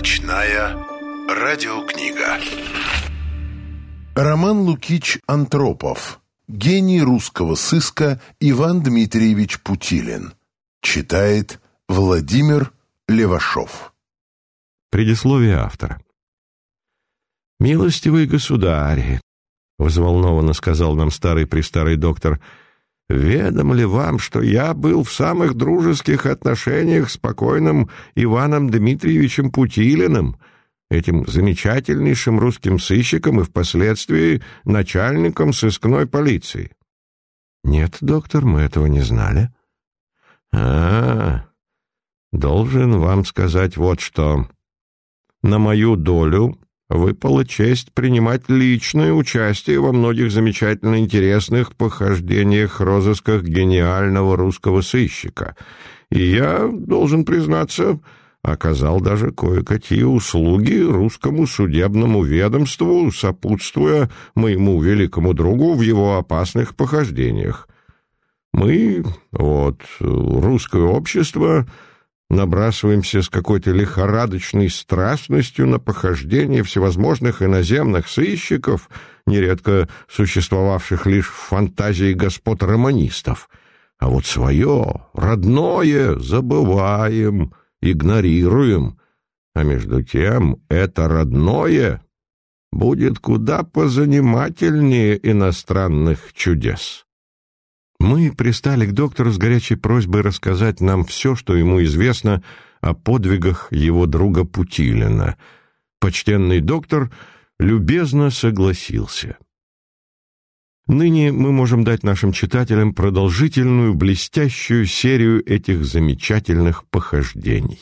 Ночная радиокнига. Роман Лукич Антропов. Гений русского сыска Иван Дмитриевич Путилин. Читает Владимир Левашов. Предисловие автора. «Милостивый государь», — взволнованно сказал нам старый-престарый доктор, — «ведом ли вам, что я был в самых дружеских отношениях с покойным Иваном Дмитриевичем Путилиным, этим замечательнейшим русским сыщиком и впоследствии начальником сыскной полиции?» «Нет, доктор, мы этого не знали». «А, должен вам сказать вот что. На мою долю выпала честь принимать личное участие во многих замечательно интересных похождениях розысках гениального русского сыщика. И я, должен признаться, оказал даже кое-какие услуги русскому судебному ведомству, сопутствуя моему великому другу в его опасных похождениях. Мы, вот, русское общество набрасываемся с какой-то лихорадочной страстностью на похождение всевозможных иноземных сыщиков, нередко существовавших лишь в фантазии господ романистов. А вот свое, родное, забываем, игнорируем. А между тем это родное будет куда позанимательнее иностранных чудес. Мы пристали к доктору с горячей просьбой рассказать нам все, что ему известно о подвигах его друга Путилина. Почтенный доктор любезно согласился. Ныне мы можем дать нашим читателям продолжительную, блестящую серию этих замечательных похождений.